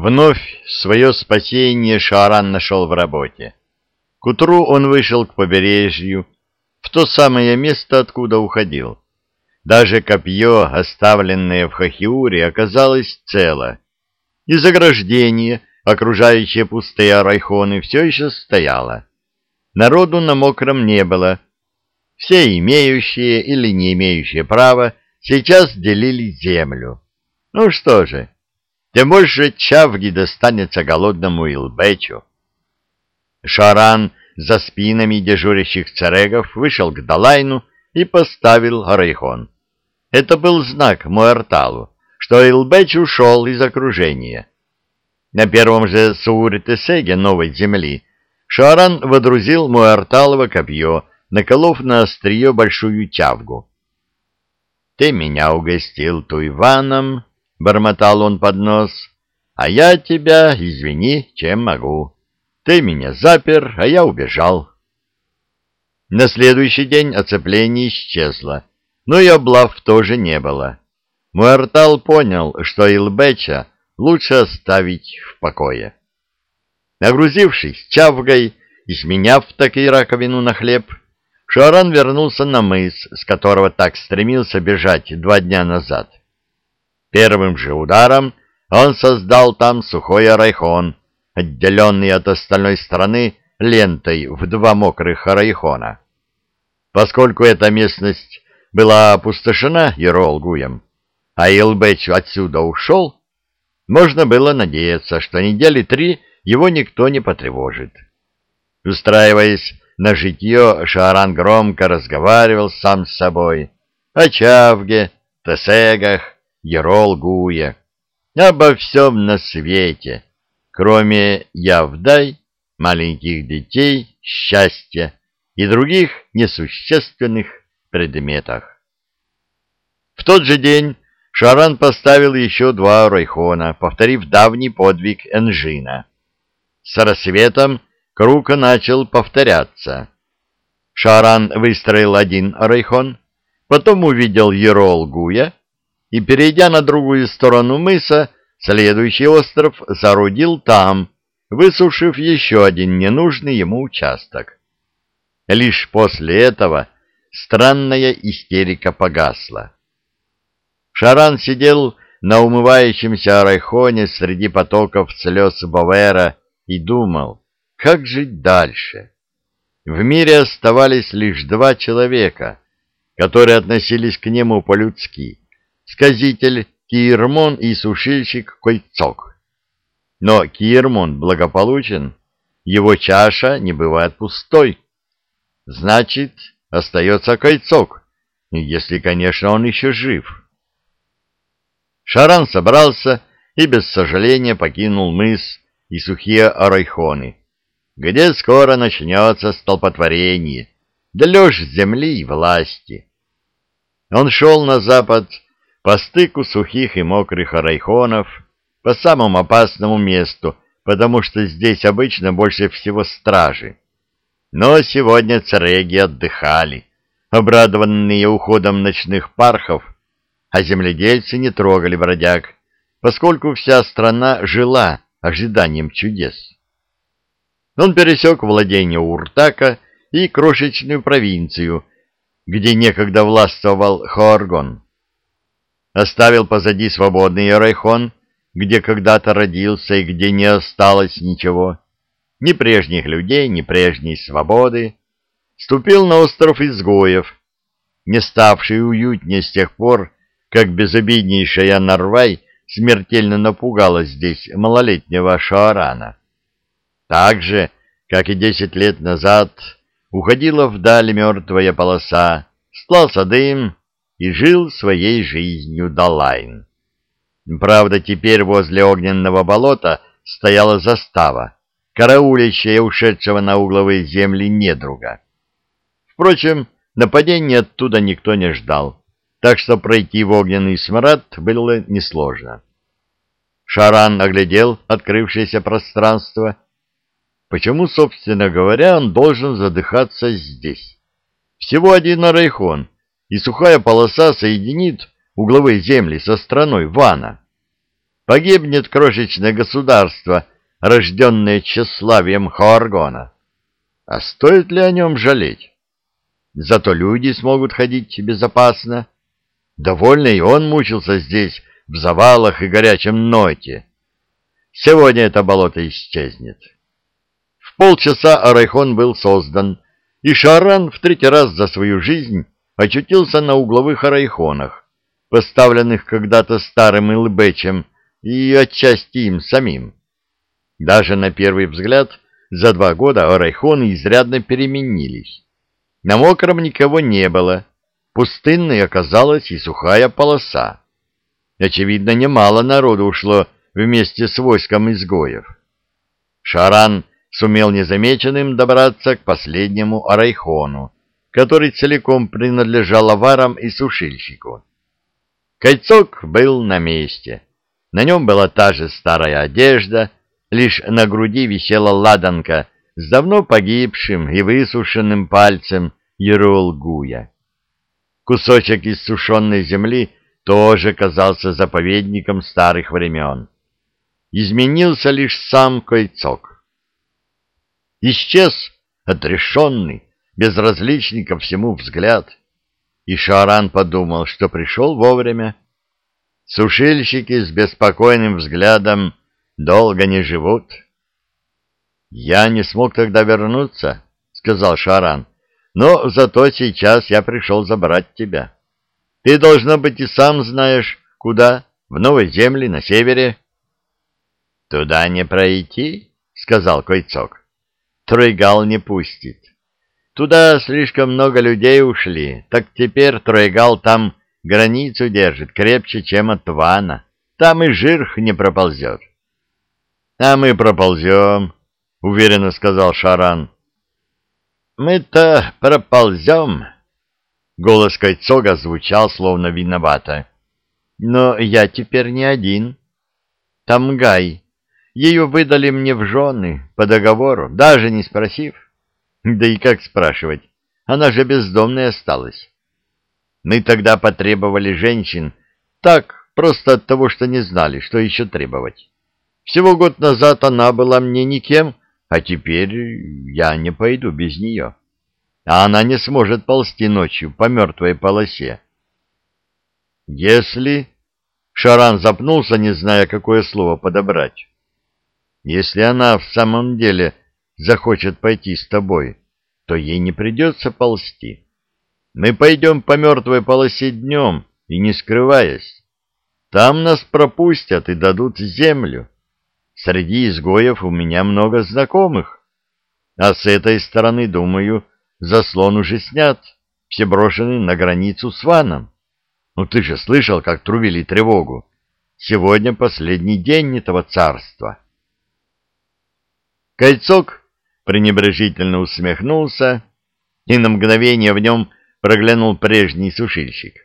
Вновь свое спасение Шааран нашел в работе. К утру он вышел к побережью, в то самое место, откуда уходил. Даже копье, оставленное в Хахиуре, оказалось цело, и заграждение, окружающее пустые райхоны, все еще стояло. Народу на мокром не было. Все имеющие или не имеющие права сейчас делили землю. Ну что же, тем больше чавги достанется голодному Илбечу. Шаран за спинами дежурящих царегов вышел к Далайну и поставил райхон. Это был знак Муэрталу, что Илбеч ушел из окружения. На первом же Саур-Тесеге новой земли Шаран водрузил Муэрталово копье, наколов на острие большую чавгу. «Ты меня угостил туйваном», — бормотал он под нос, — «а я тебя, извини, чем могу. Ты меня запер, а я убежал». На следующий день оцепление исчезло, но и облав тоже не было. Муэртал понял, что Илбеча лучше оставить в покое. Нагрузившись чавгой и сменяв таки раковину на хлеб, Шаран вернулся на мыс, с которого так стремился бежать два дня назад. Первым же ударом он создал там сухой арайхон, отделенный от остальной стороны лентой в два мокрых арайхона. Поскольку эта местность была опустошена Еролгуем, а Илбеч отсюда ушел, можно было надеяться, что недели три его никто не потревожит. Устраиваясь на житье, Шааран громко разговаривал сам с собой о Чавге, Тесегах, Ерол-Гуе, обо всем на свете, кроме Явдай, маленьких детей, счастья и других несущественных предметах. В тот же день Шаран поставил еще два райхона, повторив давний подвиг Энжина. С рассветом круг начал повторяться. Шаран выстроил один райхон, потом увидел Ерол Гуя и, перейдя на другую сторону мыса, следующий остров соорудил там, высушив еще один ненужный ему участок. Лишь после этого странная истерика погасла. Шаран сидел на умывающемся арайхоне среди потоков слез Бовера и думал, как жить дальше. В мире оставались лишь два человека, которые относились к нему по-людски — сказитель Киермон и сушильщик Койцок. Но Киермон благополучен, его чаша не бывает пустой. Значит, остается Койцок, если, конечно, он еще жив. Шаран собрался и без сожаления покинул мыс и сухие арайхоны, где скоро начнется столпотворение, дележ земли и власти. Он шел на запад по стыку сухих и мокрых арайхонов, по самому опасному месту, потому что здесь обычно больше всего стражи. Но сегодня цареги отдыхали, обрадованные уходом ночных пархов, а земледельцы не трогали бродяг, поскольку вся страна жила ожиданием чудес. Он пересек владение Уртака и крошечную провинцию, где некогда властвовал Хооргон. Оставил позади свободный Райхон, где когда-то родился и где не осталось ничего, ни прежних людей, ни прежней свободы, ступил на остров изгоев, не ставший уютнее с тех пор, как безобиднейшая Нарвай смертельно напугала здесь малолетнего Шаарана. Так же, как и десять лет назад, уходила вдаль мертвая полоса, стлался дым и жил своей жизнью Далайн. Правда, теперь возле огненного болота стояла застава, караулящая ушедшего на угловые земли недруга. Впрочем, нападения оттуда никто не ждал так что пройти в огненный смрад было несложно. Шаран оглядел открывшееся пространство. Почему, собственно говоря, он должен задыхаться здесь? Всего один райхон, и сухая полоса соединит угловые земли со страной Вана. погибнет крошечное государство, рожденное тщеславием Хоаргона. А стоит ли о нем жалеть? Зато люди смогут ходить безопасно. Довольно и он мучился здесь, в завалах и горячем ноте. Сегодня это болото исчезнет. В полчаса Арайхон был создан, и Шаран в третий раз за свою жизнь очутился на угловых Арайхонах, поставленных когда-то старым Илбечем и отчасти им самим. Даже на первый взгляд за два года Арайхоны изрядно переменились. На мокром никого не было, пустынной оказалась и сухая полоса. Очевидно, немало народу ушло вместе с войском изгоев. Шаран сумел незамеченным добраться к последнему Арайхону, который целиком принадлежал аварам и сушильщику. Кольцок был на месте. На нем была та же старая одежда, лишь на груди висела ладанка с давно погибшим и высушенным пальцем Ерулгуя. Кусочек иссушенной земли тоже казался заповедником старых времен. Изменился лишь сам Койцок. Исчез отрешенный, безразличный ко всему взгляд, и Шаран подумал, что пришел вовремя. Сушильщики с беспокойным взглядом долго не живут. «Я не смог тогда вернуться», — сказал Шаран, — «но зато сейчас я пришел забрать тебя». Ты, должно быть, и сам знаешь, куда, в новой земли, на севере. — Туда не пройти, — сказал Койцок. — Тройгал не пустит. Туда слишком много людей ушли, так теперь Тройгал там границу держит крепче, чем от Вана. Там и жирх не проползет. — А мы проползем, — уверенно сказал Шаран. — Мы-то проползем, — Голос Кайцога звучал словно виновато. «Но я теперь не один. Там Гай. Ее выдали мне в жены, по договору, даже не спросив. Да и как спрашивать? Она же бездомной осталась. Мы тогда потребовали женщин, так, просто от того, что не знали, что еще требовать. Всего год назад она была мне никем, а теперь я не пойду без нее» а она не сможет ползти ночью по мертвой полосе. Если... Шаран запнулся, не зная, какое слово подобрать. Если она в самом деле захочет пойти с тобой, то ей не придется ползти. Мы пойдем по мертвой полосе днем и не скрываясь. Там нас пропустят и дадут землю. Среди изгоев у меня много знакомых. А с этой стороны, думаю, Заслон уже снят, все брошены на границу с Ваном. Ну ты же слышал, как трубили тревогу. Сегодня последний день этого царства. Кольцок пренебрежительно усмехнулся, и на мгновение в нем проглянул прежний сушильщик.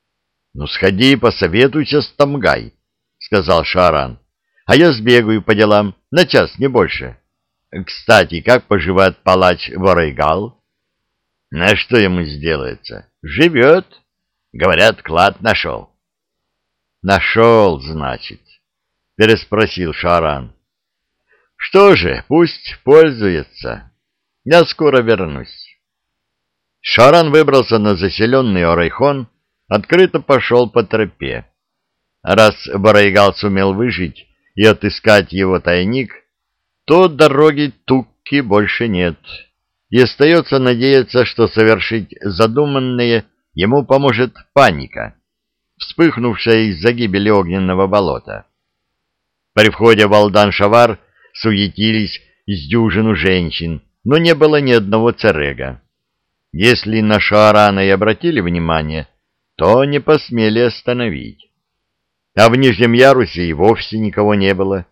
— Ну, сходи посоветуйся с Тамгай, — сказал Шаран, — а я сбегаю по делам, на час, не больше. Кстати, как поживает палач Ворейгал? На что ему сделается? Живет. Говорят, клад нашел. Нашел, значит, переспросил Шаран. Что же, пусть пользуется. Я скоро вернусь. Шаран выбрался на заселенный Орайхон, открыто пошел по тропе. Раз Барайгал сумел выжить и отыскать его тайник, то дороги Тукки больше нет и остается надеяться, что совершить задуманное ему поможет паника, вспыхнувшая из-за гибели огненного болота. При входе в Алдан-Шавар суетились из дюжину женщин, но не было ни одного царега. Если на Шаарана и обратили внимание, то не посмели остановить. А в нижнем ярусе и вовсе никого не было.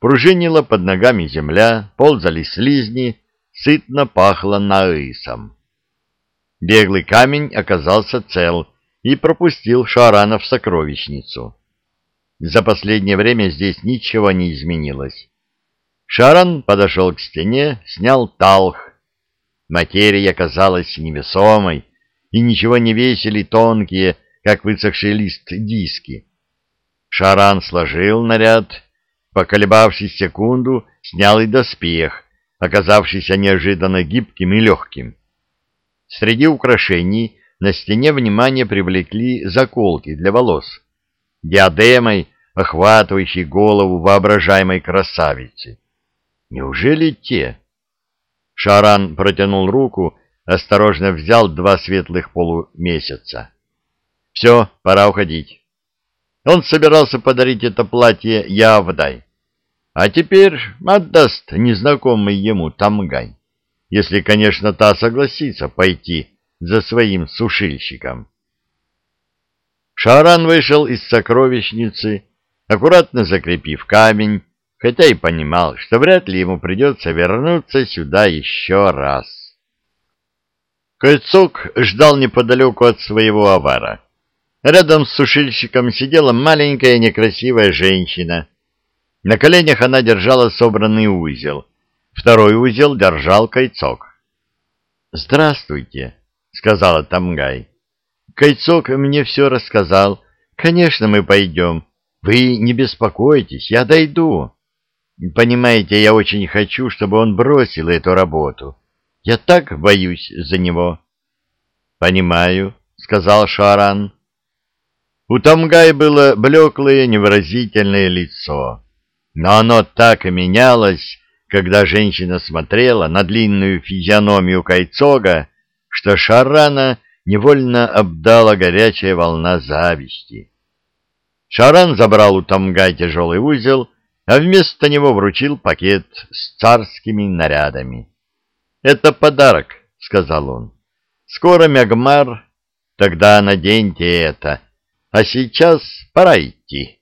Пружинила под ногами земля, ползали слизни, сытно пахло наисом. Беглый камень оказался цел и пропустил Шарана в сокровищницу. За последнее время здесь ничего не изменилось. Шаран подошел к стене, снял талх. Материя казалась невесомой, и ничего не весили тонкие, как высохший лист, диски. Шаран сложил наряд, поколебавшись секунду, снял и доспех, оказавшийся неожиданно гибким и легким. Среди украшений на стене внимание привлекли заколки для волос, диадемой, охватывающей голову воображаемой красавицы. Неужели те? Шаран протянул руку, осторожно взял два светлых полумесяца. Все, пора уходить. Он собирался подарить это платье Явдай, а теперь отдаст незнакомый ему Тамгай, если, конечно, та согласится пойти за своим сушильщиком. Шаран вышел из сокровищницы, аккуратно закрепив камень, хотя и понимал, что вряд ли ему придется вернуться сюда еще раз. Кольцок ждал неподалеку от своего авара. Рядом с сушильщиком сидела маленькая некрасивая женщина. На коленях она держала собранный узел. Второй узел держал Кайцок. «Здравствуйте», — сказала Тамгай. «Кайцок мне все рассказал. Конечно, мы пойдем. Вы не беспокойтесь, я дойду. Понимаете, я очень хочу, чтобы он бросил эту работу. Я так боюсь за него». «Понимаю», — сказал Шаран. У Тамгай было блеклое невыразительное лицо, но оно так и менялось, когда женщина смотрела на длинную физиономию Кайцога, что Шарана невольно обдала горячая волна зависти. Шаран забрал у Тамгай тяжелый узел, а вместо него вручил пакет с царскими нарядами. «Это подарок», — сказал он. «Скоро Мягмар, тогда наденьте это». А сейчас пора идти.